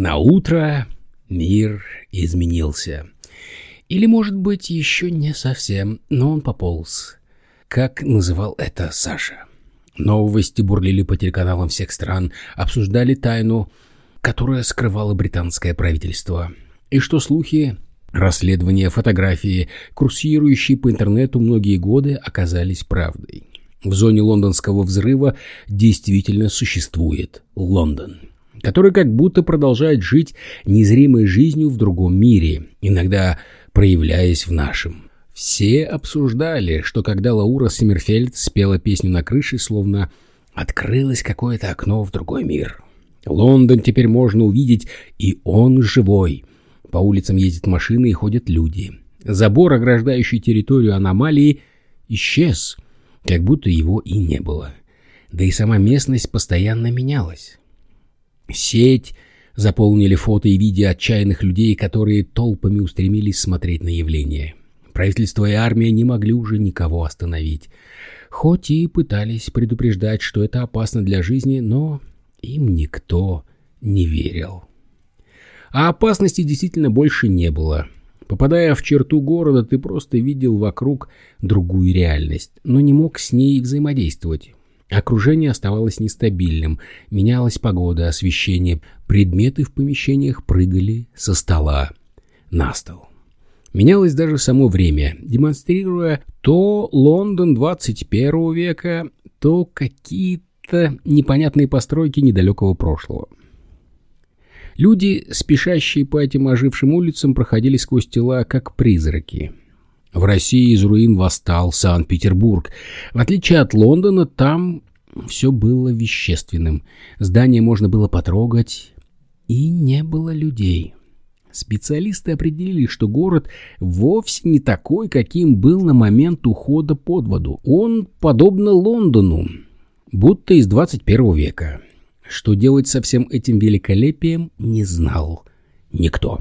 На утро мир изменился. Или, может быть, еще не совсем, но он пополз. Как называл это Саша? Новости бурлили по телеканалам всех стран, обсуждали тайну, которая скрывала британское правительство. И что слухи, расследования, фотографии, курсирующие по интернету многие годы, оказались правдой. В зоне лондонского взрыва действительно существует Лондон, который как будто продолжает жить незримой жизнью в другом мире, иногда проявляясь в нашем. Все обсуждали, что когда Лаура Симмерфельд спела песню на крыше, словно открылось какое-то окно в другой мир. Лондон теперь можно увидеть, и он живой. По улицам ездят машины и ходят люди. Забор, ограждающий территорию аномалии, исчез, как будто его и не было. Да и сама местность постоянно менялась. Сеть заполнили фото и видео отчаянных людей, которые толпами устремились смотреть на явление. Правительство и армия не могли уже никого остановить. Хоть и пытались предупреждать, что это опасно для жизни, но им никто не верил. А опасности действительно больше не было. Попадая в черту города, ты просто видел вокруг другую реальность, но не мог с ней взаимодействовать. Окружение оставалось нестабильным, менялась погода, освещение, предметы в помещениях прыгали со стола на стол. Менялось даже само время, демонстрируя то Лондон 21 века, то какие-то непонятные постройки недалекого прошлого. Люди, спешащие по этим ожившим улицам, проходили сквозь тела, как призраки. В России из руин восстал Санкт-Петербург. В отличие от Лондона, там все было вещественным. Здание можно было потрогать, и не было людей. Специалисты определили, что город вовсе не такой, каким был на момент ухода под воду. Он, подобно Лондону, будто из 21 века. Что делать со всем этим великолепием, не знал никто,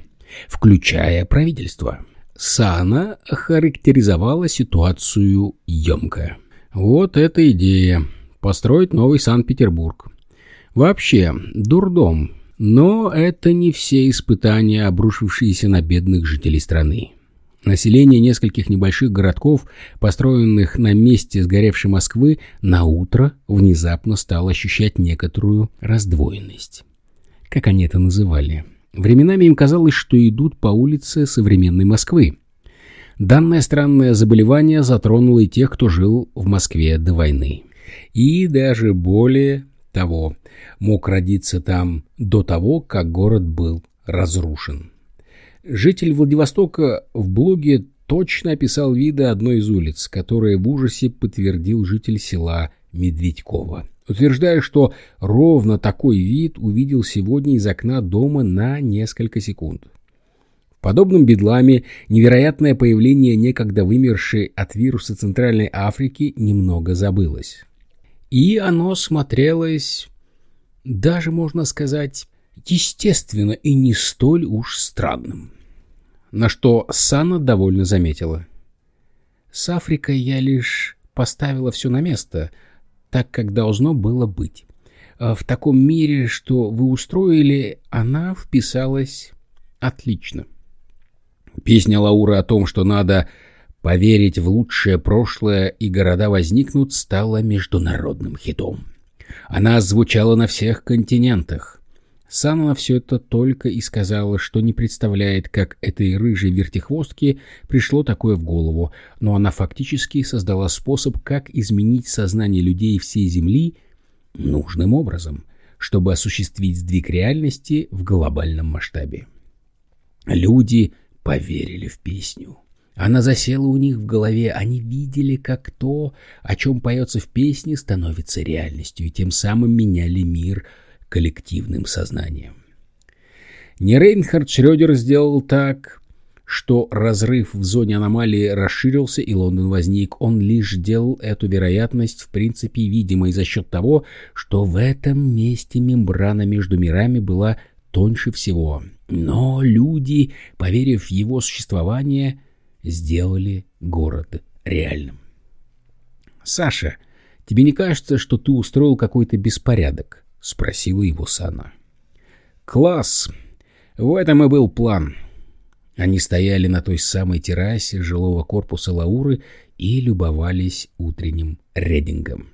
включая правительство. Сана характеризовала ситуацию емко. Вот эта идея. Построить новый Санкт-Петербург. Вообще, дурдом но это не все испытания, обрушившиеся на бедных жителей страны. Население нескольких небольших городков, построенных на месте сгоревшей Москвы, на утро внезапно стало ощущать некоторую раздвоенность. Как они это называли? Временами им казалось, что идут по улице современной Москвы. Данное странное заболевание затронуло и тех, кто жил в Москве до войны. И даже более того, мог родиться там до того, как город был разрушен. Житель Владивостока в блоге точно описал виды одной из улиц, которые в ужасе подтвердил житель села Медведькова, утверждая, что ровно такой вид увидел сегодня из окна дома на несколько секунд. В подобном бедламе невероятное появление некогда вымершей от вируса Центральной Африки немного забылось. И оно смотрелось, даже можно сказать, естественно и не столь уж странным. На что Сана довольно заметила. С Африкой я лишь поставила все на место, так как должно было быть. А в таком мире, что вы устроили, она вписалась отлично. Песня Лауры о том, что надо Поверить в лучшее прошлое и города возникнут стало международным хитом. Она звучала на всех континентах. Санна все это только и сказала, что не представляет, как этой рыжей вертихвостке пришло такое в голову, но она фактически создала способ, как изменить сознание людей всей Земли нужным образом, чтобы осуществить сдвиг реальности в глобальном масштабе. Люди поверили в песню. Она засела у них в голове, они видели, как то, о чем поется в песне, становится реальностью, и тем самым меняли мир коллективным сознанием. Не Рейнхард Шрёдер сделал так, что разрыв в зоне аномалии расширился и Лондон возник. Он лишь делал эту вероятность в принципе видимой за счет того, что в этом месте мембрана между мирами была тоньше всего. Но люди, поверив в его существование, сделали город реальным. «Саша, тебе не кажется, что ты устроил какой-то беспорядок?» — спросила его Сана. «Класс!» В этом и был план. Они стояли на той самой террасе жилого корпуса Лауры и любовались утренним редингом.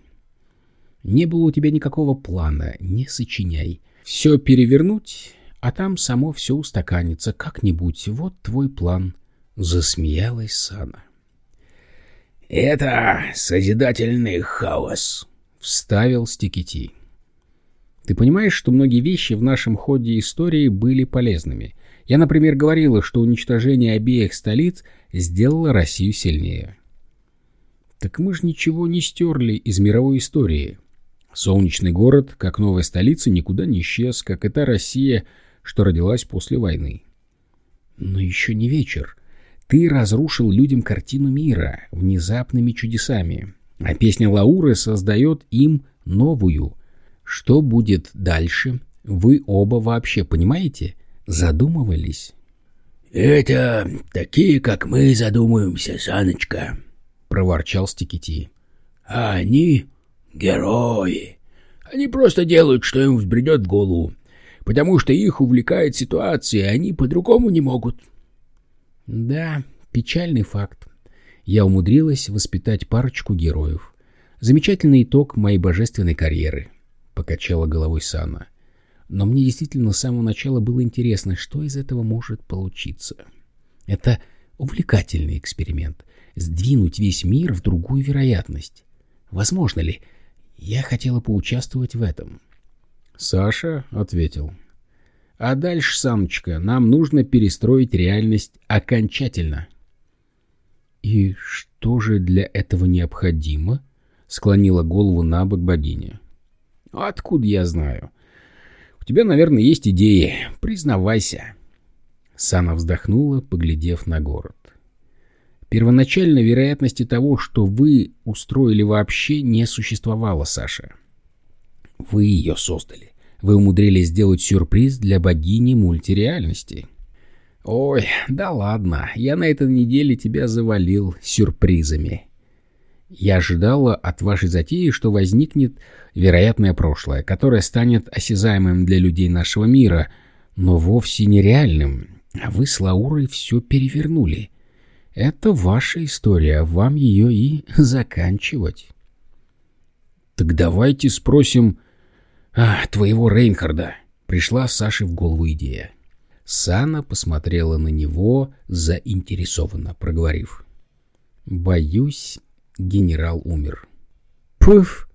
Не было у тебя никакого плана, не сочиняй. Все перевернуть, а там само все устаканится как-нибудь. Вот твой план. Засмеялась Сана. «Это созидательный хаос», — вставил Стикити. «Ты понимаешь, что многие вещи в нашем ходе истории были полезными? Я, например, говорила, что уничтожение обеих столиц сделало Россию сильнее». «Так мы же ничего не стерли из мировой истории. Солнечный город, как новая столица, никуда не исчез, как и та Россия, что родилась после войны». «Но еще не вечер». Ты разрушил людям картину мира внезапными чудесами, а песня Лауры создает им новую. Что будет дальше? Вы оба вообще понимаете? Задумывались? «Это такие, как мы, задумываемся, Саночка», — проворчал Стикити. «А они — герои. Они просто делают, что им взбредет в голову, потому что их увлекает ситуация, они по-другому не могут». Да, печальный факт. Я умудрилась воспитать парочку героев. Замечательный итог моей божественной карьеры, — покачала головой Сана. Но мне действительно с самого начала было интересно, что из этого может получиться. Это увлекательный эксперимент. Сдвинуть весь мир в другую вероятность. Возможно ли? Я хотела поучаствовать в этом. Саша ответил. А дальше, самочка, нам нужно перестроить реальность окончательно. И что же для этого необходимо? Склонила голову на бок богиня. Откуда я знаю? У тебя, наверное, есть идеи. Признавайся. Сана вздохнула, поглядев на город. Первоначально вероятности того, что вы устроили вообще, не существовало, Саша. Вы ее создали вы умудрились сделать сюрприз для богини мультиреальности. Ой, да ладно, я на этой неделе тебя завалил сюрпризами. Я ожидала от вашей затеи, что возникнет вероятное прошлое, которое станет осязаемым для людей нашего мира, но вовсе нереальным. А вы с Лаурой все перевернули. Это ваша история, вам ее и заканчивать. Так давайте спросим «А, твоего Рейнхарда!» — пришла Саше в голову идея. Сана посмотрела на него заинтересованно, проговорив. «Боюсь, генерал умер». «Пф!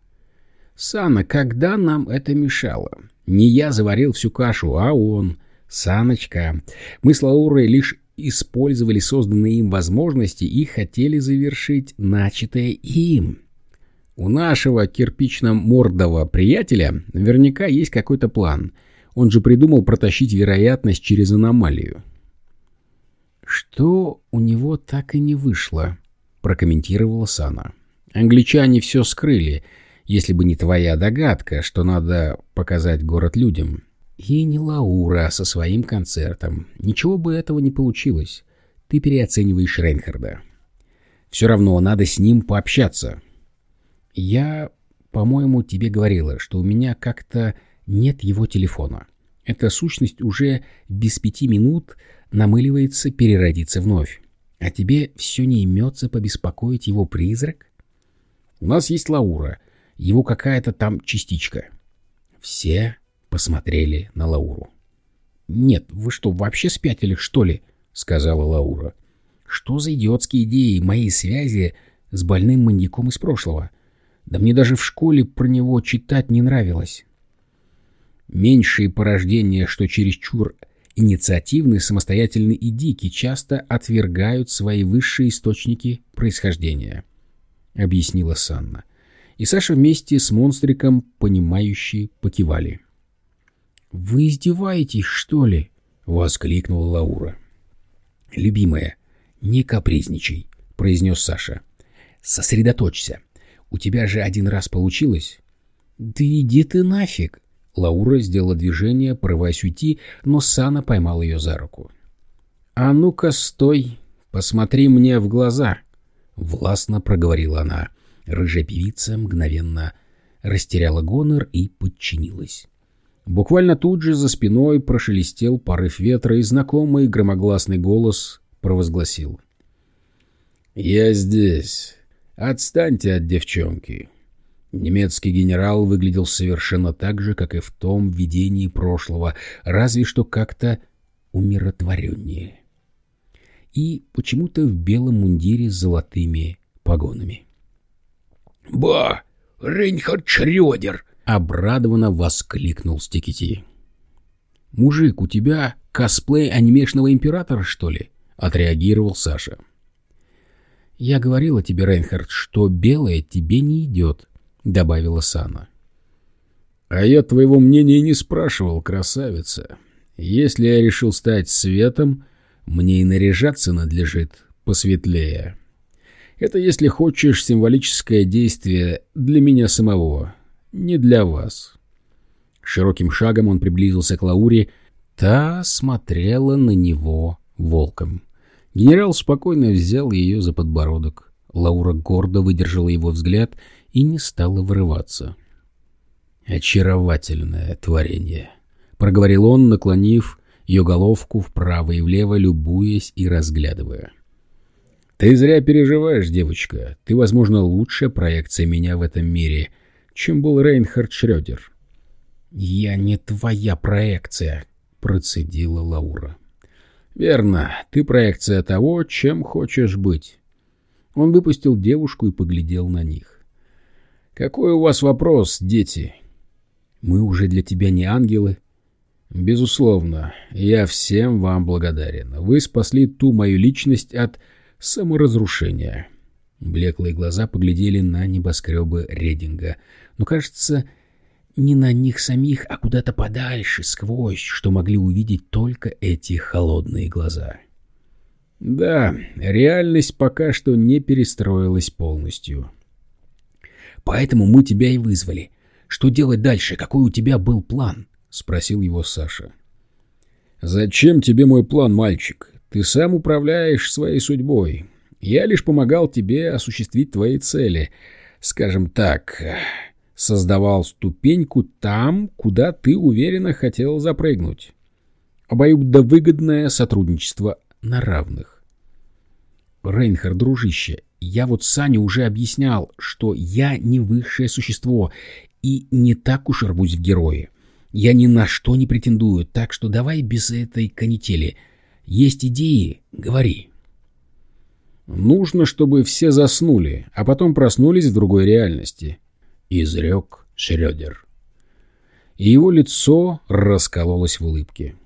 Сана, когда нам это мешало? Не я заварил всю кашу, а он. Саночка, мы с Лаурой лишь использовали созданные им возможности и хотели завершить начатое им». У нашего кирпично-мордого приятеля наверняка есть какой-то план. Он же придумал протащить вероятность через аномалию. «Что у него так и не вышло?» — прокомментировала Сана. «Англичане все скрыли, если бы не твоя догадка, что надо показать город людям. И не Лаура со своим концертом. Ничего бы этого не получилось. Ты переоцениваешь Рейнхарда. Все равно надо с ним пообщаться». Я, по-моему, тебе говорила, что у меня как-то нет его телефона. Эта сущность уже без пяти минут намыливается переродиться вновь. А тебе все не имется побеспокоить его призрак? У нас есть Лаура, его какая-то там частичка. Все посмотрели на Лауру. «Нет, вы что, вообще спятили, что ли?» — сказала Лаура. «Что за идиотские идеи моей связи с больным маньяком из прошлого? Да мне даже в школе про него читать не нравилось. Меньшие порождения, что чересчур инициативны, самостоятельны и дики, часто отвергают свои высшие источники происхождения, — объяснила Санна. И Саша вместе с монстриком, понимающие, покивали. — Вы издеваетесь, что ли? — воскликнула Лаура. — Любимая, не капризничай, — произнес Саша. — Сосредоточься. У тебя же один раз получилось. Да иди ты нафиг. Лаура сделала движение, порываясь уйти, но Сана поймал ее за руку. А ну-ка, стой, посмотри мне в глаза. Властно проговорила она. Рыжая певица мгновенно растеряла гонор и подчинилась. Буквально тут же за спиной прошелестел порыв ветра, и знакомый громогласный голос провозгласил. «Я здесь. Отстаньте от девчонки». Немецкий генерал выглядел совершенно так же, как и в том видении прошлого, разве что как-то умиротвореннее. И почему-то в белом мундире с золотыми погонами. «Ба! Рейнхард Шрёдер!» — обрадованно воскликнул Стикити. «Мужик, у тебя косплей анимешного императора, что ли?» — отреагировал Саша. «Я говорила тебе, Рейнхард, что белое тебе не идет», — добавила Сана. «А я твоего мнения не спрашивал, красавица. Если я решил стать светом, мне и наряжаться надлежит посветлее. Это, если хочешь, символическое действие для меня самого, не для вас». Широким шагом он приблизился к Лауре, та смотрела на него волком. Генерал спокойно взял ее за подбородок. Лаура гордо выдержала его взгляд и не стала вырываться. «Очаровательное творение», — проговорил он, наклонив ее головку вправо и влево, любуясь и разглядывая. «Ты зря переживаешь, девочка. Ты, возможно, лучшая проекция меня в этом мире, чем был Рейнхард Шрёдер». «Я не твоя проекция», — процедила Лаура. «Верно, ты проекция того, чем хочешь быть». Он выпустил девушку и поглядел на них. «Какой у вас вопрос, дети?» «Мы уже для тебя не ангелы». «Безусловно, я всем вам благодарен. Вы спасли ту мою личность от саморазрушения». Блеклые глаза поглядели на небоскребы Рединга, но, кажется, не на них самих, а куда-то подальше, сквозь, что могли увидеть только эти холодные глаза. Да, реальность пока что не перестроилась полностью. Поэтому мы тебя и вызвали. Что делать дальше? Какой у тебя был план? Спросил его Саша. Зачем тебе мой план, мальчик? Ты сам управляешь своей судьбой. Я лишь помогал тебе осуществить твои цели. Скажем так, создавал ступеньку там, куда ты уверенно хотел запрыгнуть. Обоюдовыгодное сотрудничество на равных. Рейнхард, дружище, я вот Сане уже объяснял, что я не высшее существо и не так уж рвусь в герои. Я ни на что не претендую, так что давай без этой канители. Есть идеи — говори. Нужно, чтобы все заснули, а потом проснулись в другой реальности, — изрек Шрёдер. И его лицо раскололось в улыбке.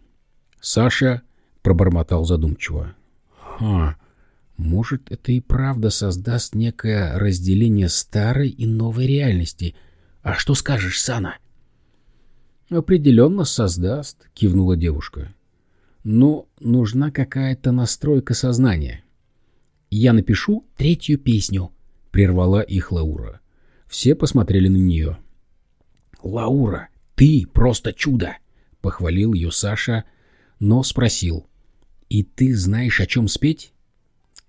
Саша пробормотал задумчиво. «Ха, может, это и правда создаст некое разделение старой и новой реальности. А что скажешь, Сана?» «Определенно создаст», — кивнула девушка. «Но нужна какая-то настройка сознания». «Я напишу третью песню», — прервала их Лаура. Все посмотрели на нее. «Лаура, ты просто чудо!» — похвалил ее Саша, но спросил. «И ты знаешь, о чем спеть?»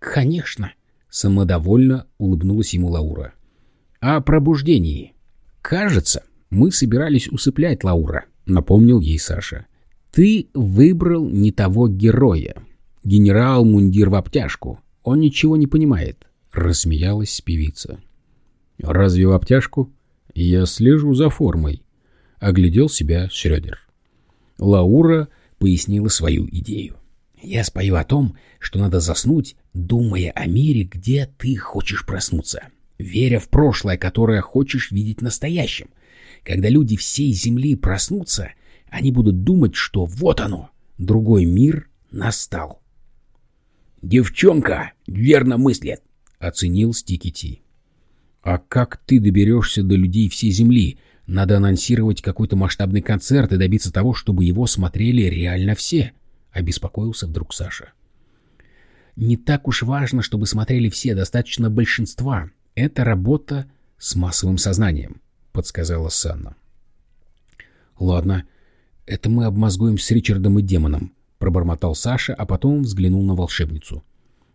«Конечно!» — самодовольно улыбнулась ему Лаура. «О пробуждении. Кажется, мы собирались усыплять Лаура», — напомнил ей Саша. «Ты выбрал не того героя. Генерал мундир в обтяжку. Он ничего не понимает», — рассмеялась певица. «Разве в обтяжку? Я слежу за формой», — оглядел себя Шрёдер. Лаура пояснила свою идею. «Я спою о том, что надо заснуть, думая о мире, где ты хочешь проснуться, веря в прошлое, которое хочешь видеть настоящим. Когда люди всей Земли проснутся, они будут думать, что вот оно, другой мир настал». «Девчонка верно мыслит», — оценил Стикити. «А как ты доберешься до людей всей Земли? Надо анонсировать какой-то масштабный концерт и добиться того, чтобы его смотрели реально все», — обеспокоился вдруг Саша. «Не так уж важно, чтобы смотрели все, достаточно большинства. Это работа с массовым сознанием», — подсказала Санна. «Ладно, это мы обмозгуем с Ричардом и демоном», пробормотал Саша, а потом взглянул на волшебницу.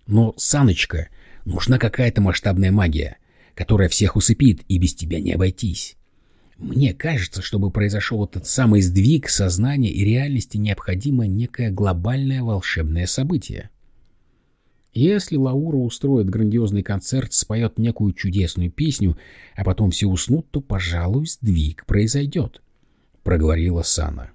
«Но, Саночка, нужна какая-то масштабная магия, которая всех усыпит, и без тебя не обойтись. Мне кажется, чтобы произошел этот самый сдвиг сознания и реальности, необходимо некое глобальное волшебное событие. Если Лаура устроит грандиозный концерт, споет некую чудесную песню, а потом все уснут, то, пожалуй, сдвиг произойдет, — проговорила Сана.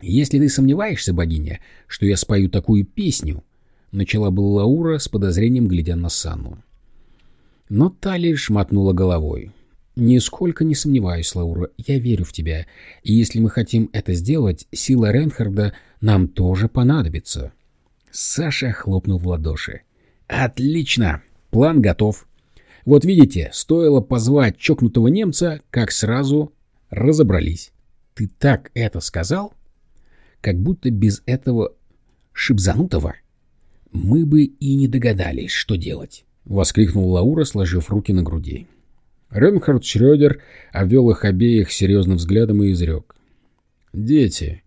«Если ты сомневаешься, богиня, что я спою такую песню», — начала была Лаура с подозрением, глядя на Санну. Но та лишь мотнула головой. «Нисколько не сомневаюсь, Лаура, я верю в тебя, и если мы хотим это сделать, сила Ренхарда нам тоже понадобится». Саша хлопнул в ладоши. «Отлично! План готов. Вот видите, стоило позвать чокнутого немца, как сразу разобрались. Ты так это сказал? Как будто без этого шибзанутого мы бы и не догадались, что делать». — воскликнул Лаура, сложив руки на груди. Ренхард Шрёдер обвел их обеих серьезным взглядом и изрек. «Дети,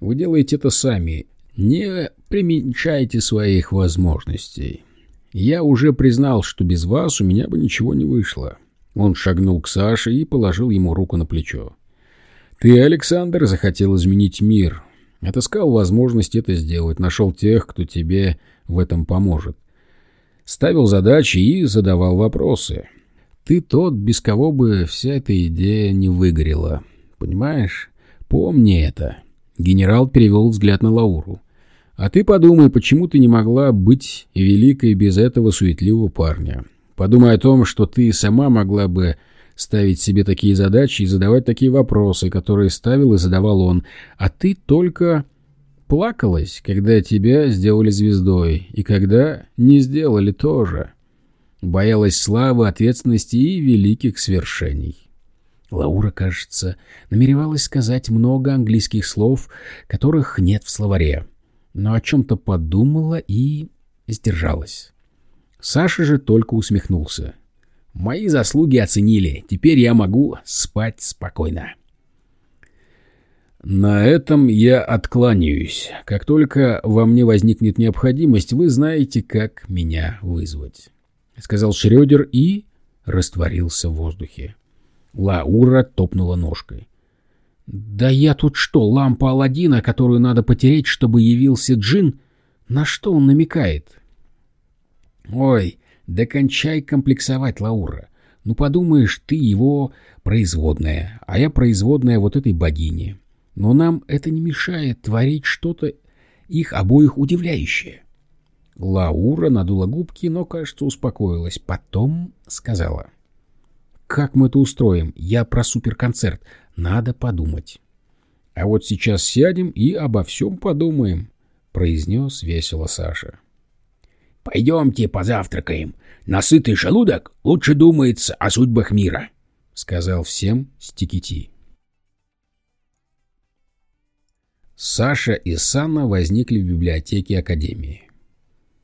вы делаете это сами. Не пременьшайте своих возможностей. Я уже признал, что без вас у меня бы ничего не вышло». Он шагнул к Саше и положил ему руку на плечо. «Ты, Александр, захотел изменить мир. Отыскал возможность это сделать, нашел тех, кто тебе в этом поможет ставил задачи и задавал вопросы. Ты тот, без кого бы вся эта идея не выгорела. Понимаешь? Помни это. Генерал перевел взгляд на Лауру. А ты подумай, почему ты не могла быть великой без этого суетливого парня. Подумай о том, что ты сама могла бы ставить себе такие задачи и задавать такие вопросы, которые ставил и задавал он, а ты только Плакалась, когда тебя сделали звездой, и когда не сделали тоже. Боялась славы, ответственности и великих свершений. Лаура, кажется, намеревалась сказать много английских слов, которых нет в словаре, но о чем-то подумала и сдержалась. Саша же только усмехнулся. «Мои заслуги оценили, теперь я могу спать спокойно». «На этом я откланяюсь. Как только во мне возникнет необходимость, вы знаете, как меня вызвать», — сказал Шрёдер и растворился в воздухе. Лаура топнула ножкой. «Да я тут что, лампа Аладдина, которую надо потереть, чтобы явился джин? На что он намекает?» «Ой, да кончай комплексовать, Лаура. Ну, подумаешь, ты его производная, а я производная вот этой богини. Но нам это не мешает творить что-то их обоих удивляющее. Лаура надула губки, но, кажется, успокоилась. Потом сказала. «Как мы это устроим? Я про суперконцерт. Надо подумать». «А вот сейчас сядем и обо всем подумаем», — произнес весело Саша. «Пойдемте позавтракаем. Насытый желудок лучше думается о судьбах мира», — сказал всем Стикити. Саша и Санна возникли в библиотеке Академии.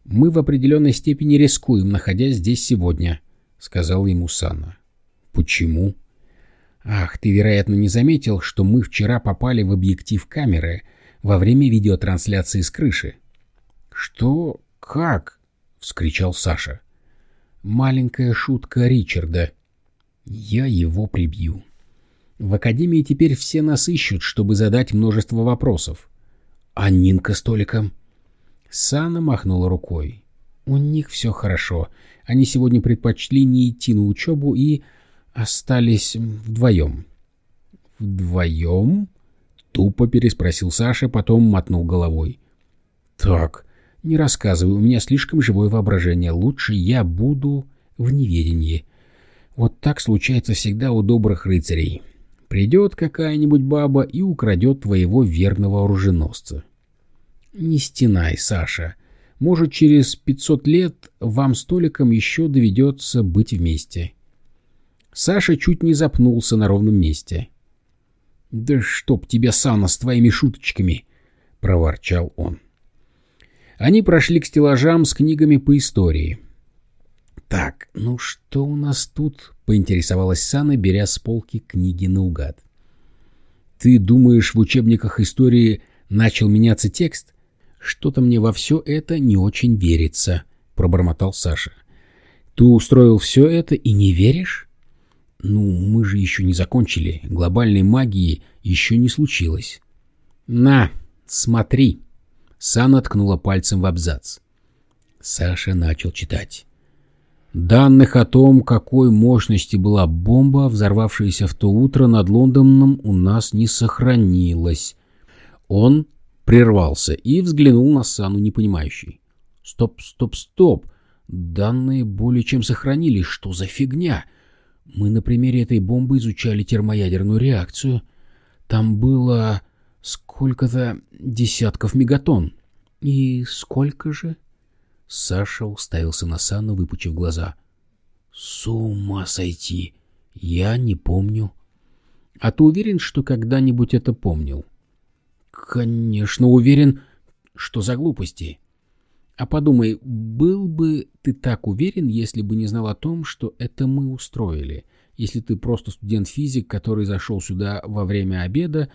«Мы в определенной степени рискуем, находясь здесь сегодня», — сказал ему Санна. «Почему?» «Ах, ты, вероятно, не заметил, что мы вчера попали в объектив камеры во время видеотрансляции с крыши». «Что? Как?» — вскричал Саша. «Маленькая шутка Ричарда. Я его прибью». В Академии теперь все нас ищут, чтобы задать множество вопросов. А Нинка с Толиком? Сана махнула рукой. У них все хорошо. Они сегодня предпочли не идти на учебу и остались вдвоем. «Вдвоем?» — тупо переспросил Саша, потом мотнул головой. «Так, не рассказывай, у меня слишком живое воображение. Лучше я буду в неведении. Вот так случается всегда у добрых рыцарей. Придет какая-нибудь баба и украдет твоего верного оруженосца. Не стенай, Саша. Может, через пятьсот лет вам с Толиком еще доведется быть вместе. Саша чуть не запнулся на ровном месте. «Да чтоб тебя, Сана, с твоими шуточками!» — проворчал он. Они прошли к стеллажам с книгами по истории. «Так, ну что у нас тут?» — поинтересовалась Сана, беря с полки книги наугад. «Ты думаешь, в учебниках истории начал меняться текст? Что-то мне во все это не очень верится», — пробормотал Саша. «Ты устроил все это и не веришь?» Ну, мы же еще не закончили. Глобальной магии еще не случилось. На, смотри. Сана ткнула пальцем в абзац. Саша начал читать. Данных о том, какой мощности была бомба, взорвавшаяся в то утро над Лондоном, у нас не сохранилось. Он прервался и взглянул на Сану непонимающий. Стоп, стоп, стоп. Данные более чем сохранились. Что за фигня? Мы на примере этой бомбы изучали термоядерную реакцию. Там было сколько-то десятков мегатонн. И сколько же? Саша уставился на Санну, выпучив глаза. С ума сойти! Я не помню. А ты уверен, что когда-нибудь это помнил? Конечно, уверен. Что за глупости? А подумай, был бы ты так уверен, если бы не знал о том, что это мы устроили? Если ты просто студент-физик, который зашел сюда во время обеда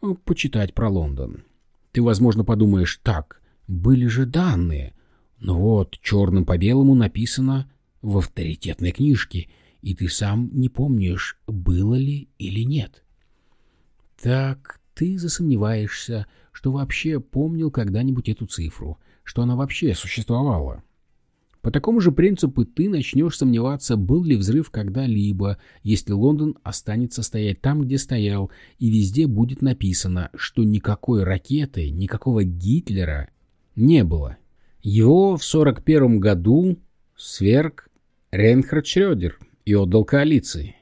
ну, почитать про Лондон. Ты, возможно, подумаешь, так, были же данные. Но вот, черным по белому написано в авторитетной книжке, и ты сам не помнишь, было ли или нет. Так, ты засомневаешься, что вообще помнил когда-нибудь эту цифру — что она вообще существовала. По такому же принципу ты начнешь сомневаться, был ли взрыв когда-либо, если Лондон останется стоять там, где стоял, и везде будет написано, что никакой ракеты, никакого Гитлера не было. Его в 41 году сверг Рейнхард Шрёдер и отдал коалиции.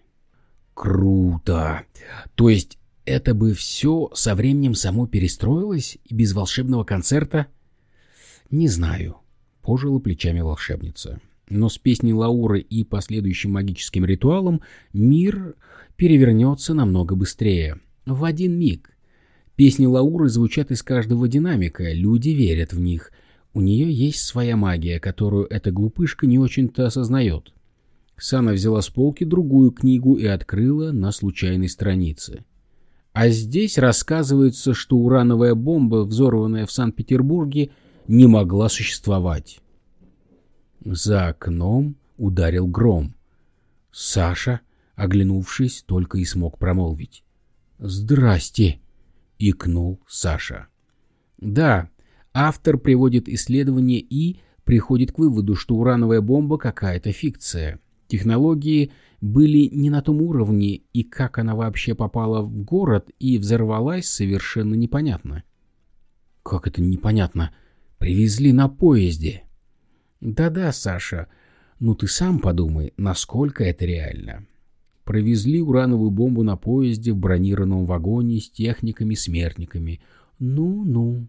Круто! То есть это бы все со временем само перестроилось и без волшебного концерта — «Не знаю», — пожила плечами волшебница. «Но с песней Лауры и последующим магическим ритуалом мир перевернется намного быстрее. В один миг. Песни Лауры звучат из каждого динамика, люди верят в них. У нее есть своя магия, которую эта глупышка не очень-то осознает». Сана взяла с полки другую книгу и открыла на случайной странице. А здесь рассказывается, что урановая бомба, взорванная в Санкт-Петербурге, не могла существовать. За окном ударил гром. Саша, оглянувшись, только и смог промолвить. «Здрасте!» — икнул Саша. Да, автор приводит исследование и приходит к выводу, что урановая бомба какая-то фикция. Технологии были не на том уровне, и как она вообще попала в город и взорвалась, совершенно непонятно. «Как это непонятно?» Привезли на поезде. Да-да, Саша, ну ты сам подумай, насколько это реально. Провезли урановую бомбу на поезде в бронированном вагоне с техниками-смертниками. Ну-ну.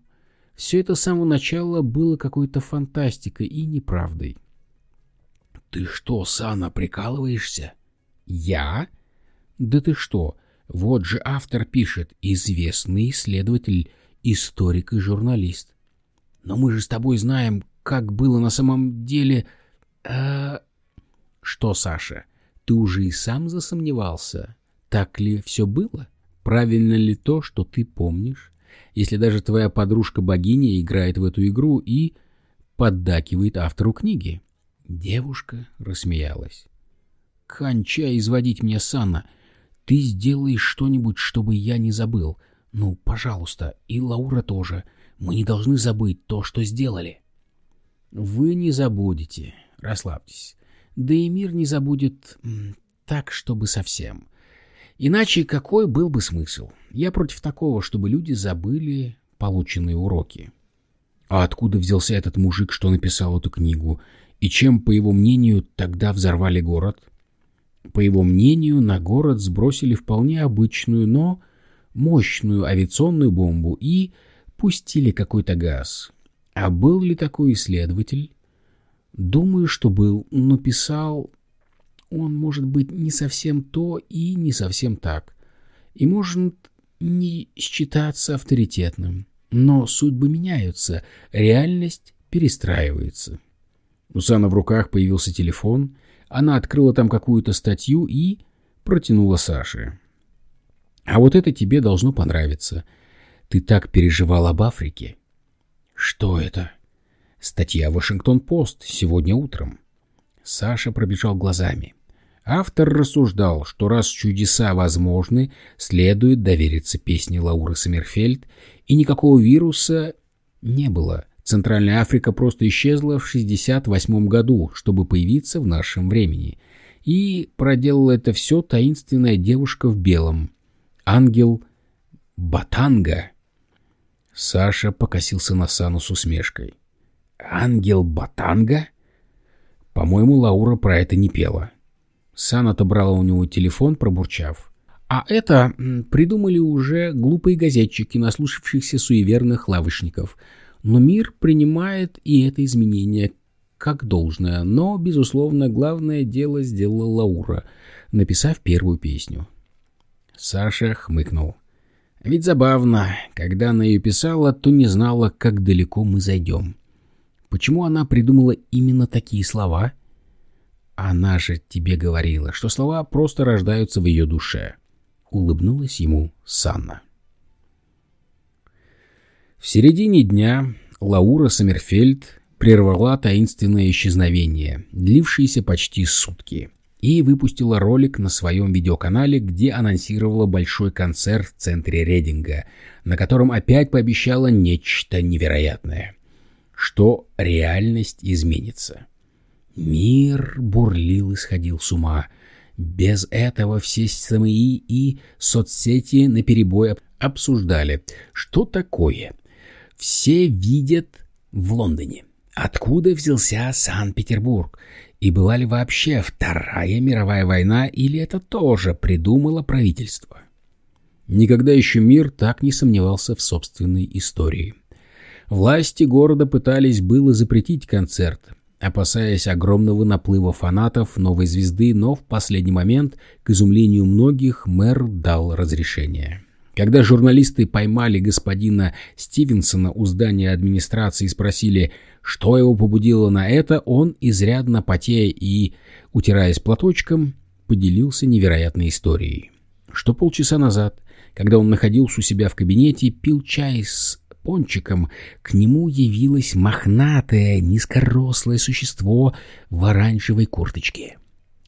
Все это с самого начала было какой-то фантастикой и неправдой. Ты что, Сана, прикалываешься? Я? Да ты что? Вот же автор пишет, известный исследователь, историк и журналист. Но мы же с тобой знаем, как было на самом деле... А... Что, Саша, ты уже и сам засомневался? Так ли все было? Правильно ли то, что ты помнишь? Если даже твоя подружка-богиня играет в эту игру и поддакивает автору книги. Девушка рассмеялась. «Кончай изводить меня, Санна. Ты сделаешь что-нибудь, чтобы я не забыл. Ну, пожалуйста, и Лаура тоже. Мы не должны забыть то, что сделали. Вы не забудете. Расслабьтесь. Да и мир не забудет так, чтобы совсем. Иначе какой был бы смысл? Я против такого, чтобы люди забыли полученные уроки. А откуда взялся этот мужик, что написал эту книгу? И чем, по его мнению, тогда взорвали город? По его мнению, на город сбросили вполне обычную, но мощную авиационную бомбу и пустили какой-то газ. А был ли такой исследователь? Думаю, что был, но писал... Он может быть не совсем то и не совсем так. И может не считаться авторитетным. Но судьбы меняются, реальность перестраивается. У Сана в руках появился телефон, она открыла там какую-то статью и протянула Саше. «А вот это тебе должно понравиться. Ты так переживал об Африке. Что это? Статья «Вашингтон-Пост» сегодня утром. Саша пробежал глазами. Автор рассуждал, что раз чудеса возможны, следует довериться песне Лауры Саммерфельд, и никакого вируса не было. Центральная Африка просто исчезла в 68 году, чтобы появиться в нашем времени. И проделала это все таинственная девушка в белом. Ангел Батанга. Саша покосился на Сану с усмешкой. «Ангел Батанга?» По-моему, Лаура про это не пела. Сан отобрала у него телефон, пробурчав. А это придумали уже глупые газетчики, наслушавшихся суеверных лавочников. Но мир принимает и это изменение как должное. Но, безусловно, главное дело сделала Лаура, написав первую песню. Саша хмыкнул. Ведь забавно, когда она ее писала, то не знала, как далеко мы зайдем. Почему она придумала именно такие слова? Она же тебе говорила, что слова просто рождаются в ее душе. Улыбнулась ему Санна. В середине дня Лаура Саммерфельд прервала таинственное исчезновение, длившееся почти сутки и выпустила ролик на своем видеоканале, где анонсировала большой концерт в центре Рединга, на котором опять пообещала нечто невероятное, что реальность изменится. Мир бурлил и сходил с ума. Без этого все СМИ и соцсети наперебой обсуждали, что такое. Все видят в Лондоне. Откуда взялся Санкт-Петербург? И была ли вообще Вторая мировая война, или это тоже придумало правительство? Никогда еще мир так не сомневался в собственной истории. Власти города пытались было запретить концерт, опасаясь огромного наплыва фанатов новой звезды, но в последний момент, к изумлению многих, мэр дал разрешение. Когда журналисты поймали господина Стивенсона у здания администрации и спросили, что его побудило на это, он, изрядно потея и утираясь платочком, поделился невероятной историей. Что полчаса назад, когда он находился у себя в кабинете, пил чай с пончиком, к нему явилось мохнатое, низкорослое существо в оранжевой курточке.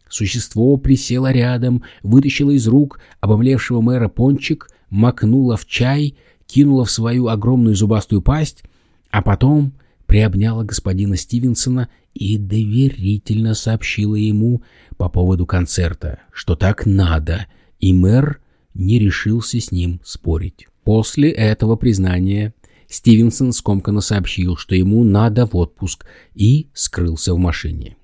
Существо присело рядом, вытащило из рук обомлевшего мэра пончик, макнуло в чай, кинуло в свою огромную зубастую пасть, а потом приобняла господина Стивенсона и доверительно сообщила ему по поводу концерта, что так надо, и мэр не решился с ним спорить. После этого признания Стивенсон скомканно сообщил, что ему надо в отпуск, и скрылся в машине.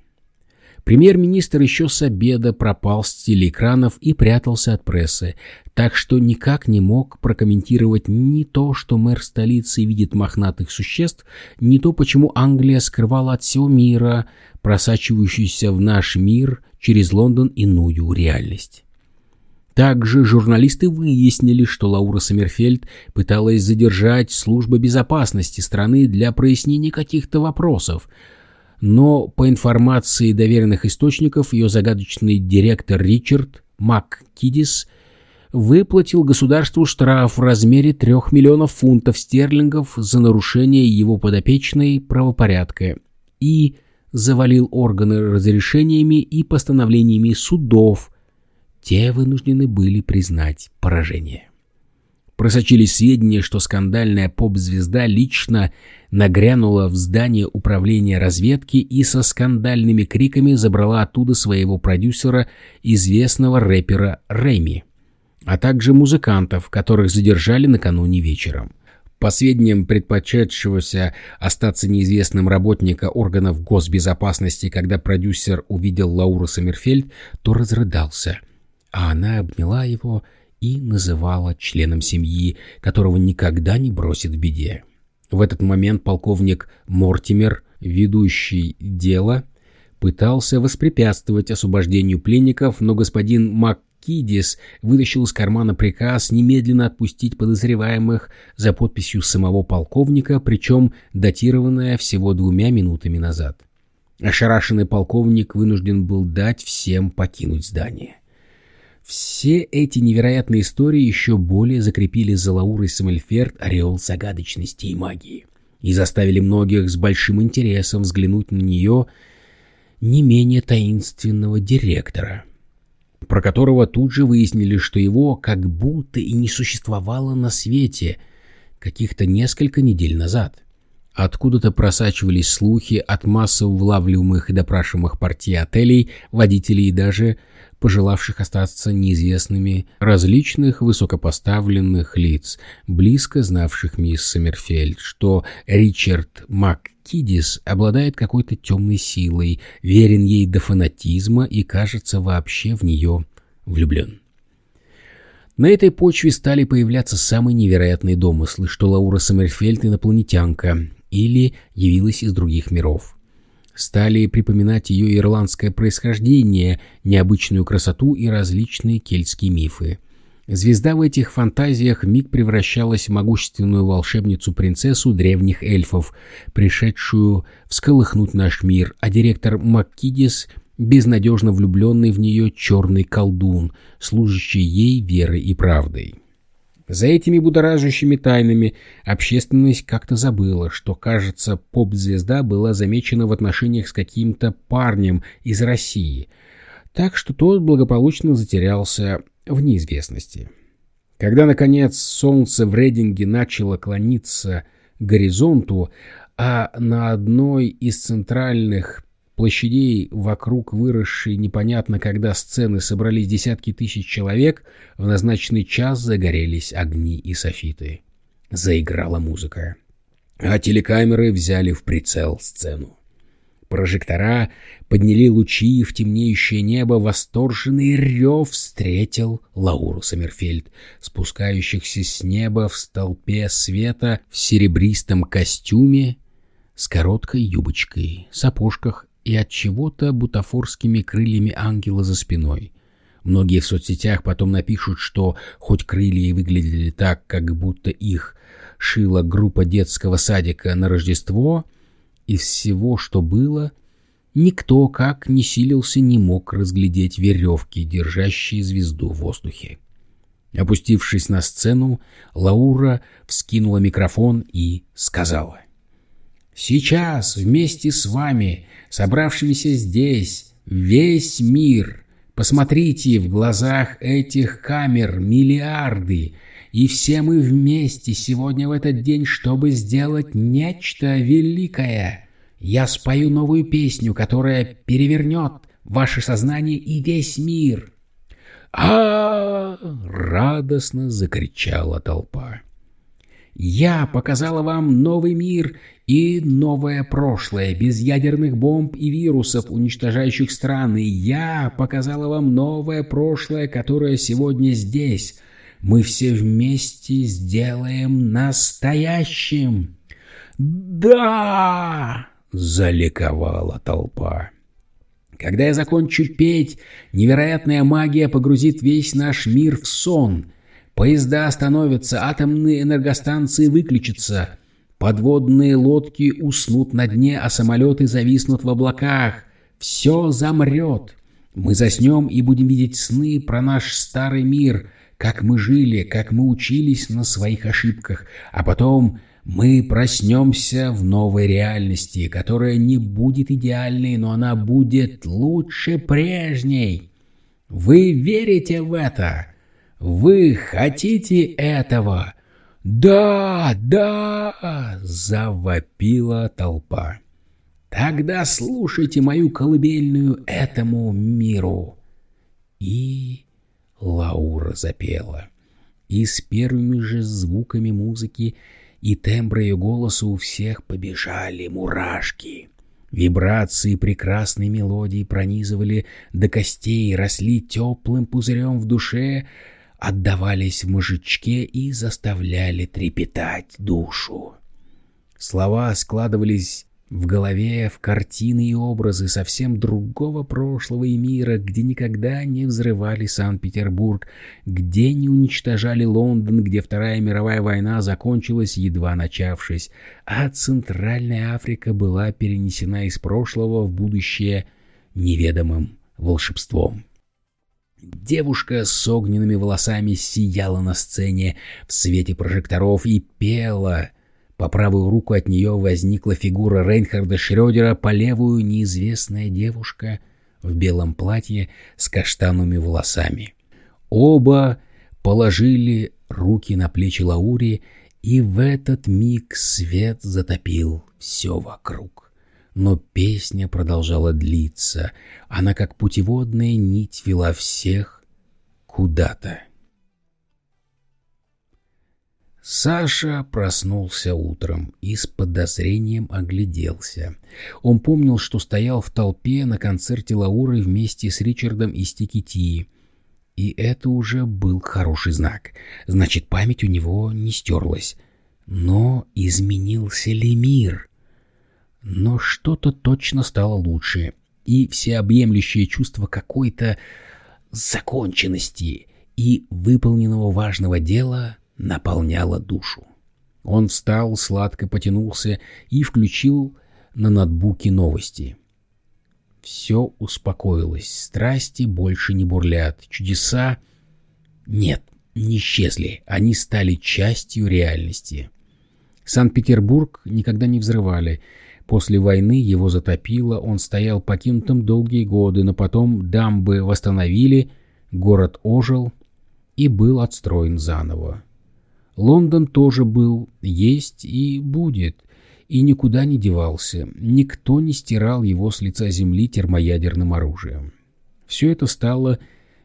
Премьер-министр еще с обеда пропал с телеэкранов и прятался от прессы, так что никак не мог прокомментировать ни то, что мэр столицы видит мохнатых существ, ни то, почему Англия скрывала от всего мира просачивающуюся в наш мир через Лондон иную реальность. Также журналисты выяснили, что Лаура Саммерфельд пыталась задержать службу безопасности страны для прояснения каких-то вопросов, но по информации доверенных источников ее загадочный директор Ричард МакКидис выплатил государству штраф в размере 3 миллионов фунтов стерлингов за нарушение его подопечной правопорядка и завалил органы разрешениями и постановлениями судов, те вынуждены были признать поражение. Просочились сведения, что скандальная поп-звезда лично нагрянула в здание управления разведки и со скандальными криками забрала оттуда своего продюсера, известного рэпера Рэми, а также музыкантов, которых задержали накануне вечером. По сведениям предпочетшегося остаться неизвестным работника органов госбезопасности, когда продюсер увидел Лауру Саммерфельд, то разрыдался – а она обняла его и называла членом семьи, которого никогда не бросит в беде. В этот момент полковник Мортимер, ведущий дело, пытался воспрепятствовать освобождению пленников, но господин МакКидис вытащил из кармана приказ немедленно отпустить подозреваемых за подписью самого полковника, причем датированное всего двумя минутами назад. Ошарашенный полковник вынужден был дать всем покинуть здание. Все эти невероятные истории еще более закрепили за Лаурой Саммельферд ореол загадочности и магии и заставили многих с большим интересом взглянуть на нее не менее таинственного директора. про которого тут же выяснили, что его как будто и не существовало на свете каких-то несколько недель назад. Откуда-то просачивались слухи от массово влавливаемых и допрашиваемых партий отелей, водителей и даже пожелавших остаться неизвестными различных высокопоставленных лиц, близко знавших мисс Саммерфельд, что Ричард МакКидис обладает какой-то темной силой, верен ей до фанатизма и, кажется, вообще в нее влюблен. На этой почве стали появляться самые невероятные домыслы, что Лаура Саммерфельд инопланетянка или явилась из других миров стали припоминать ее ирландское происхождение, необычную красоту и различные кельтские мифы. Звезда в этих фантазиях миг превращалась в могущественную волшебницу-принцессу древних эльфов, пришедшую всколыхнуть наш мир, а директор Маккидис — безнадежно влюбленный в нее черный колдун, служащий ей верой и правдой. За этими будоражащими тайнами общественность как-то забыла, что, кажется, поп-звезда была замечена в отношениях с каким-то парнем из России, так что тот благополучно затерялся в неизвестности. Когда, наконец, солнце в Рейдинге начало клониться к горизонту, а на одной из центральных площадей вокруг выросшей непонятно когда сцены собрались десятки тысяч человек, в назначенный час загорелись огни и софиты. Заиграла музыка. А телекамеры взяли в прицел сцену. Прожектора подняли лучи в темнеющее небо, восторженный рев встретил Лауру Саммерфельд, спускающихся с неба в столпе света в серебристом костюме с короткой юбочкой, сапожках и от чего-то бутафорскими крыльями ангела за спиной. Многие в соцсетях потом напишут, что хоть крылья и выглядели так, как будто их шила группа детского садика на Рождество, из всего, что было, никто, как не силился, не мог разглядеть веревки, держащие звезду в воздухе. Опустившись на сцену, Лаура вскинула микрофон и сказала. «Сейчас вместе с вами собравшимися здесь, весь мир. Посмотрите, в глазах этих камер миллиарды, и все мы вместе сегодня в этот день, чтобы сделать нечто великое. Я спою новую песню, которая перевернет ваше сознание и весь мир. А, -а, -а, радостно закричала толпа. Я показала вам новый мир и новое прошлое, без ядерных бомб и вирусов, уничтожающих страны. Я показала вам новое прошлое, которое сегодня здесь. Мы все вместе сделаем настоящим. «Да!» — заликовала толпа. Когда я закончу петь, невероятная магия погрузит весь наш мир в сон — Поезда остановятся, атомные энергостанции выключатся, подводные лодки уснут на дне, а самолеты зависнут в облаках. Все замрет. Мы заснем и будем видеть сны про наш старый мир, как мы жили, как мы учились на своих ошибках, а потом мы проснемся в новой реальности, которая не будет идеальной, но она будет лучше прежней. Вы верите в это? Вы хотите этого? Да, да, завопила толпа. Тогда слушайте мою колыбельную этому миру. И Лаура запела. И с первыми же звуками музыки и тембра ее голоса у всех побежали мурашки. Вибрации прекрасной мелодии пронизывали до костей, росли теплым пузырем в душе, отдавались в мужичке и заставляли трепетать душу. Слова складывались в голове в картины и образы совсем другого прошлого и мира, где никогда не взрывали Санкт-Петербург, где не уничтожали Лондон, где Вторая мировая война закончилась, едва начавшись, а Центральная Африка была перенесена из прошлого в будущее неведомым волшебством. Девушка с огненными волосами сияла на сцене в свете прожекторов и пела. По правую руку от нее возникла фигура Рейнхарда Шрёдера, по левую — неизвестная девушка в белом платье с каштановыми волосами. Оба положили руки на плечи Лаури, и в этот миг свет затопил все вокруг. Но песня продолжала длиться, она как путеводная нить вела всех куда-то. Саша проснулся утром и с подозрением огляделся. Он помнил, что стоял в толпе на концерте Лауры вместе с Ричардом и Стикетии. И это уже был хороший знак. Значит, память у него не стерлась. Но изменился ли мир? Но что-то точно стало лучше. И всеобъемлющее чувство какой-то законченности и выполненного важного дела наполняла душу. Он встал, сладко потянулся и включил на ноутбуке новости. Все успокоилось, страсти больше не бурлят, чудеса... Нет, не исчезли, они стали частью реальности. Санкт-Петербург никогда не взрывали. После войны его затопило, он стоял покинутым долгие годы, но потом дамбы восстановили, город ожил и был отстроен заново. Лондон тоже был, есть и будет, и никуда не девался. Никто не стирал его с лица земли термоядерным оружием. Все это стало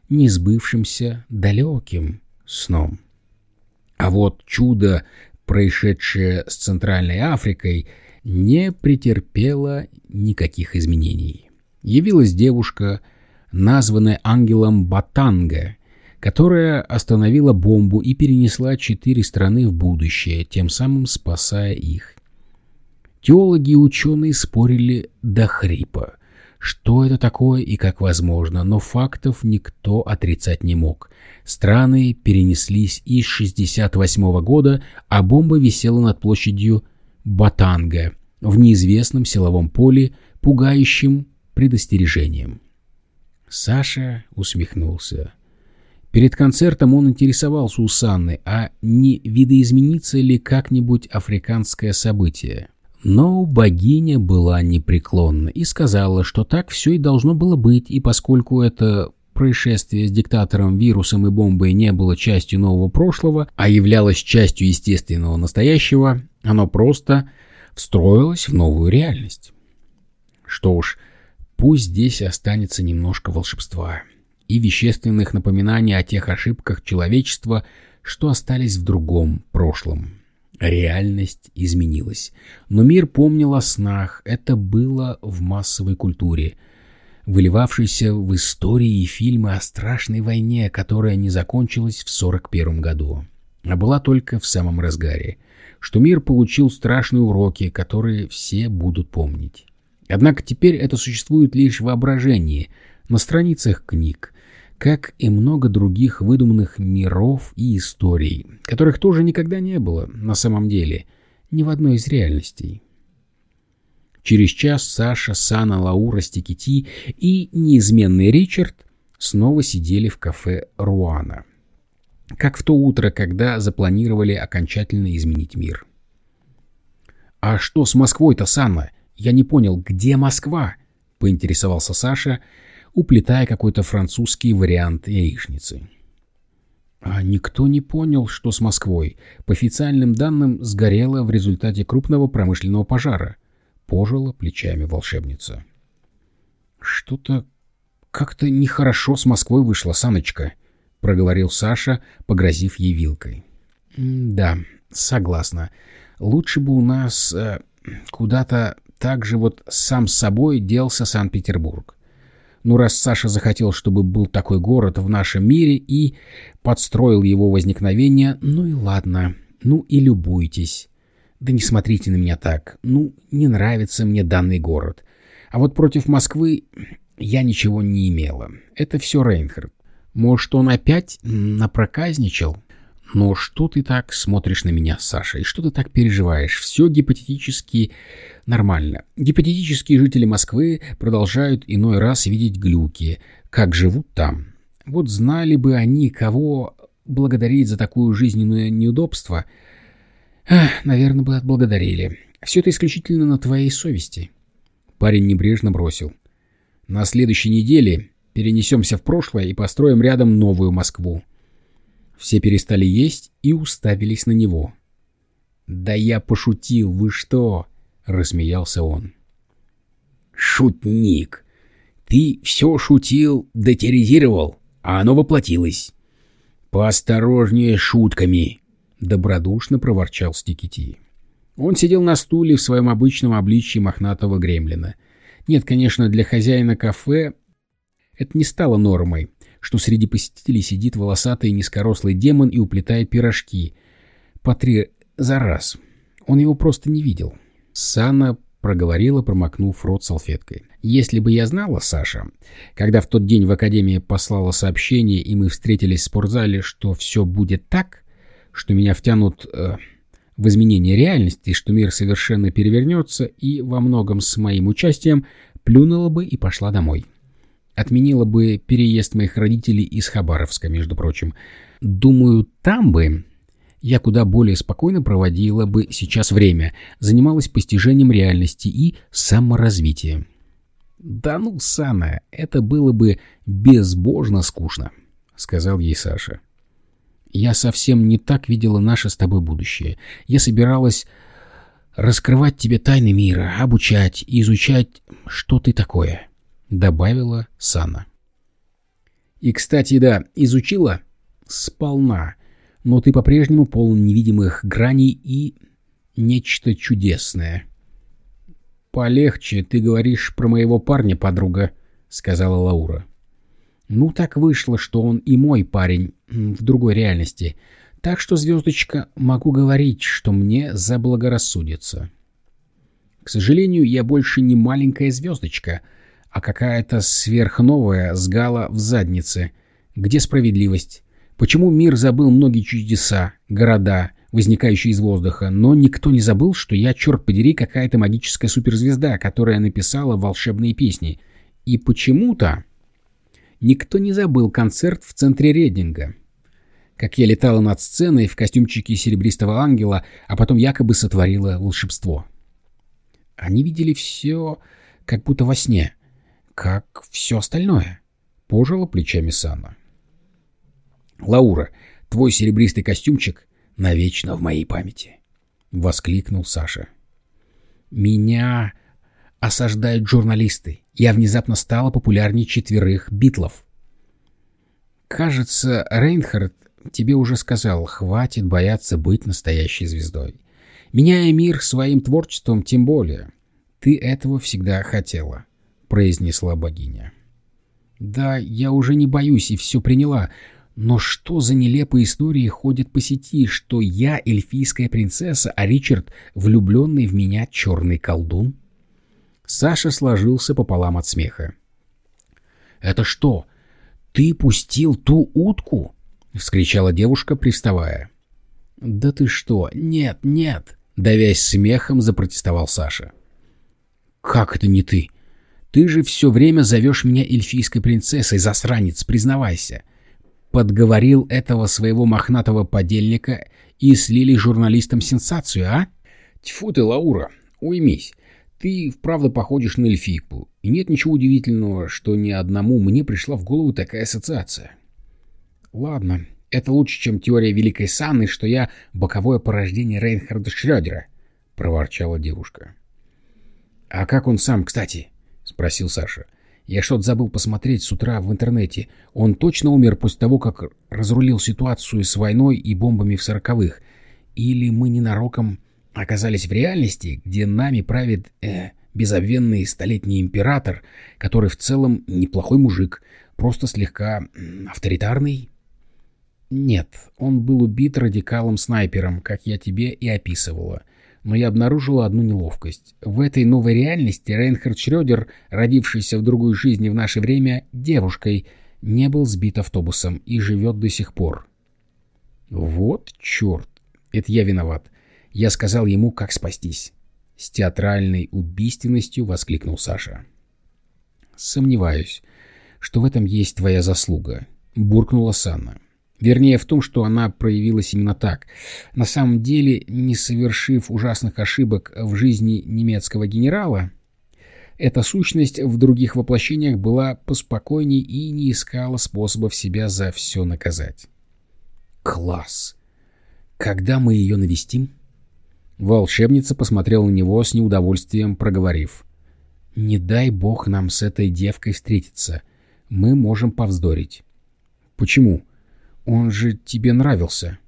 несбывшимся далеким сном. А вот чудо, происшедшее с Центральной Африкой, не претерпело никаких изменений. Явилась девушка, названная ангелом Батанга, которая остановила бомбу и перенесла четыре страны в будущее, тем самым спасая их. Теологи и ученые спорили до хрипа, что это такое и как возможно, но фактов никто отрицать не мог. Страны перенеслись из 68 -го года, а бомба висела над площадью Батанга в неизвестном силовом поле, пугающим предостережением. Саша усмехнулся. Перед концертом он интересовался у Санны, а не видоизменится ли как-нибудь африканское событие. Но богиня была непреклонна и сказала, что так все и должно было быть, и поскольку это происшествие с диктатором, вирусом и бомбой не было частью нового прошлого, а являлось частью естественного настоящего, оно просто встроилось в новую реальность. Что уж, пусть здесь останется немножко волшебства и вещественных напоминаний о тех ошибках человечества, что остались в другом прошлом. Реальность изменилась. Но мир помнил о снах. Это было в массовой культуре, выливавшейся в истории и фильмы о страшной войне, которая не закончилась в 41 году, а была только в самом разгаре. Что мир получил страшные уроки, которые все будут помнить. Однако теперь это существует лишь в воображении, на страницах книг, как и много других выдуманных миров и историй, которых тоже никогда не было на самом деле, ни в одной из реальностей. Через час Саша, Сана, Лаура, Стикити и неизменный Ричард снова сидели в кафе Руана. Как в то утро, когда запланировали окончательно изменить мир. «А что с Москвой-то, Санна? Я не понял, где Москва?» — поинтересовался Саша, — уплетая какой-то французский вариант яичницы. А никто не понял, что с Москвой, по официальным данным, сгорело в результате крупного промышленного пожара. Пожила плечами волшебница. Что-то как-то нехорошо с Москвой вышло, Саночка, проговорил Саша, погрозив ей вилкой. Да, согласна. Лучше бы у нас э, куда-то так же вот сам с собой делся Санкт-Петербург. Ну, раз Саша захотел, чтобы был такой город в нашем мире и подстроил его возникновение, ну и ладно, ну и любуйтесь. Да не смотрите на меня так, ну, не нравится мне данный город. А вот против Москвы я ничего не имела. Это все Рейнхард. Может, он опять напроказничал? Но что ты так смотришь на меня, Саша, и что ты так переживаешь? Все гипотетически нормально. Гипотетические жители Москвы продолжают иной раз видеть глюки, как живут там. Вот знали бы они, кого благодарить за такое жизненное неудобство, ах, наверное, бы отблагодарили. Все это исключительно на твоей совести. Парень небрежно бросил. На следующей неделе перенесемся в прошлое и построим рядом новую Москву. Все перестали есть и уставились на него. «Да я пошутил, вы что?» — рассмеялся он. «Шутник! Ты все шутил, дотеризировал, а оно воплотилось. Поосторожнее шутками!» — добродушно проворчал Стикити. Он сидел на стуле в своем обычном обличье мохнатого гремлина. Нет, конечно, для хозяина кафе это не стало нормой, что среди посетителей сидит волосатый низкорослый демон и уплетает пирожки по три за раз. Он его просто не видел. Сана проговорила, промокнув рот салфеткой. «Если бы я знала, Саша, когда в тот день в Академии послала сообщение, и мы встретились в спортзале, что все будет так, что меня втянут э, в изменение реальности, что мир совершенно перевернется, и во многом с моим участием плюнула бы и пошла домой. Отменила бы переезд моих родителей из Хабаровска, между прочим. Думаю, там бы я куда более спокойно проводила бы сейчас время, занималась постижением реальности и саморазвитием. «Да ну, Сана, это было бы безбожно скучно», — сказал ей Саша. «Я совсем не так видела наше с тобой будущее. Я собиралась раскрывать тебе тайны мира, обучать и изучать, что ты такое», — добавила Сана. «И, кстати, да, изучила сполна» но ты по-прежнему полон невидимых граней и нечто чудесное. «Полегче, ты говоришь про моего парня, подруга», — сказала Лаура. «Ну, так вышло, что он и мой парень в другой реальности, так что, звездочка, могу говорить, что мне заблагорассудится». К сожалению, я больше не маленькая звездочка, а какая-то сверхновая сгала в заднице. Где справедливость? Почему мир забыл многие чудеса, города, возникающие из воздуха, но никто не забыл, что я, черт подери, какая-то магическая суперзвезда, которая написала волшебные песни. И почему-то никто не забыл концерт в центре Рединга. Как я летала над сценой в костюмчике серебристого ангела, а потом якобы сотворила волшебство. Они видели все как будто во сне, как все остальное. Пожила плечами Сана. «Лаура, твой серебристый костюмчик навечно в моей памяти!» — воскликнул Саша. «Меня осаждают журналисты. Я внезапно стала популярнее четверых битлов. Кажется, Рейнхард тебе уже сказал, хватит бояться быть настоящей звездой. Меняя мир своим творчеством, тем более. Ты этого всегда хотела», — произнесла богиня. «Да, я уже не боюсь и все приняла. Но что за нелепые истории ходят по сети, что я эльфийская принцесса, а Ричард влюбленный в меня черный колдун? Саша сложился пополам от смеха. «Это что, ты пустил ту утку?» — вскричала девушка, приставая. «Да ты что? Нет, нет!» — давясь смехом, запротестовал Саша. «Как это не ты? Ты же все время зовешь меня эльфийской принцессой, засранец, признавайся!» подговорил этого своего мохнатого подельника и слили журналистам сенсацию, а? Тьфу ты, Лаура, уймись. Ты вправду походишь на эльфийку, и нет ничего удивительного, что ни одному мне пришла в голову такая ассоциация. Ладно, это лучше, чем теория Великой Санны, что я боковое порождение Рейнхарда Шрёдера, — проворчала девушка. — А как он сам, кстати? — спросил Саша. — я что-то забыл посмотреть с утра в интернете. Он точно умер после того, как разрулил ситуацию с войной и бомбами в сороковых? Или мы ненароком оказались в реальности, где нами правит э, безобвенный столетний император, который в целом неплохой мужик, просто слегка авторитарный? Нет, он был убит радикалом-снайпером, как я тебе и описывала но я обнаружила одну неловкость. В этой новой реальности Рейнхард Шрёдер, родившийся в другой жизни в наше время девушкой, не был сбит автобусом и живет до сих пор. Вот черт, это я виноват. Я сказал ему, как спастись. С театральной убийственностью воскликнул Саша. Сомневаюсь, что в этом есть твоя заслуга, буркнула Санна. Вернее, в том, что она проявилась именно так. На самом деле, не совершив ужасных ошибок в жизни немецкого генерала, Эта сущность в других воплощениях была поспокойней и не искала способов себя за все наказать. Класс! Когда мы ее навестим? Волшебница посмотрела на него с неудовольствием, проговорив. «Не дай бог нам с этой девкой встретиться. Мы можем повздорить». «Почему? Он же тебе нравился».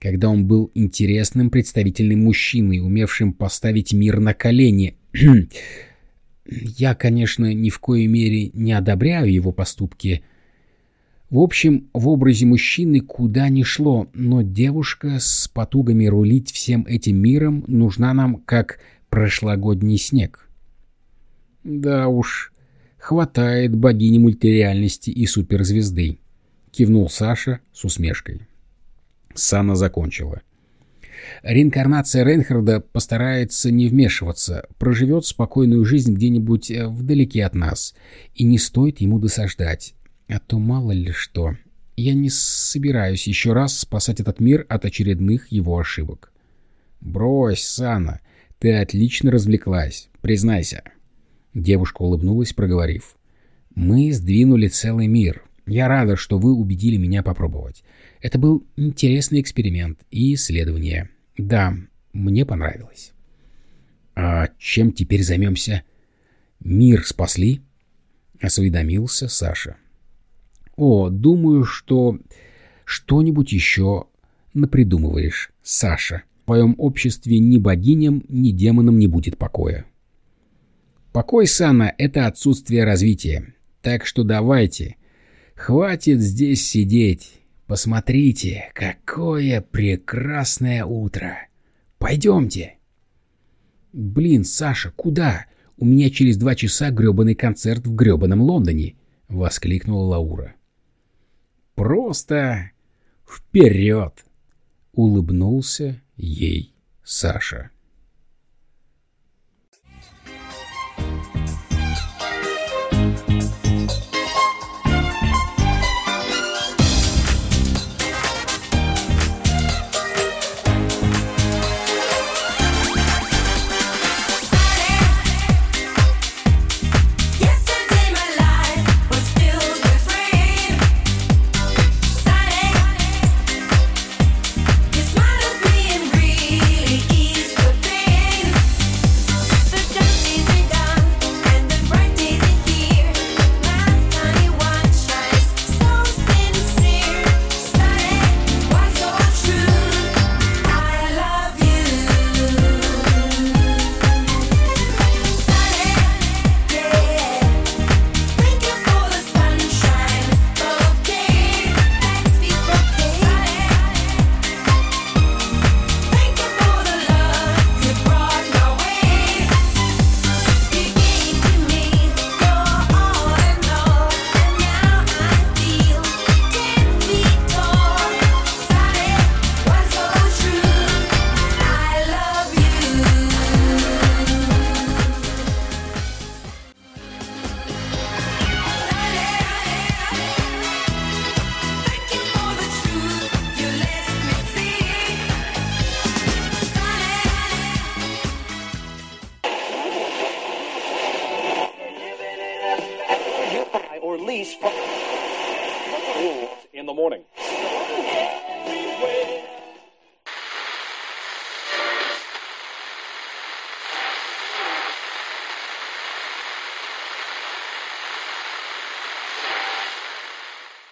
Когда он был интересным, представительным мужчиной, умевшим поставить мир на колени. Я, конечно, ни в коей мере не одобряю его поступки, — в общем, в образе мужчины куда ни шло, но девушка с потугами рулить всем этим миром нужна нам как прошлогодний снег. Да уж, хватает богини мультиреальности и суперзвезды, кивнул Саша с усмешкой. Сана закончила. Реинкарнация Рейнхарда постарается не вмешиваться, проживет спокойную жизнь где-нибудь э, вдалеке от нас, и не стоит ему досаждать. А то мало ли что. Я не собираюсь еще раз спасать этот мир от очередных его ошибок. Брось, Сана, ты отлично развлеклась, признайся. Девушка улыбнулась, проговорив. Мы сдвинули целый мир. Я рада, что вы убедили меня попробовать. Это был интересный эксперимент и исследование. Да, мне понравилось. А чем теперь займемся? Мир спасли? Осведомился Саша. О, думаю, что что-нибудь еще напридумываешь, Саша. В твоем обществе ни богиням, ни демонам не будет покоя. Покой Сана — это отсутствие развития. Так что давайте. Хватит здесь сидеть. Посмотрите, какое прекрасное утро. Пойдемте. Блин, Саша, куда? У меня через два часа гребаный концерт в гребаном Лондоне, — воскликнула Лаура. Просто вперед! Улыбнулся ей Саша.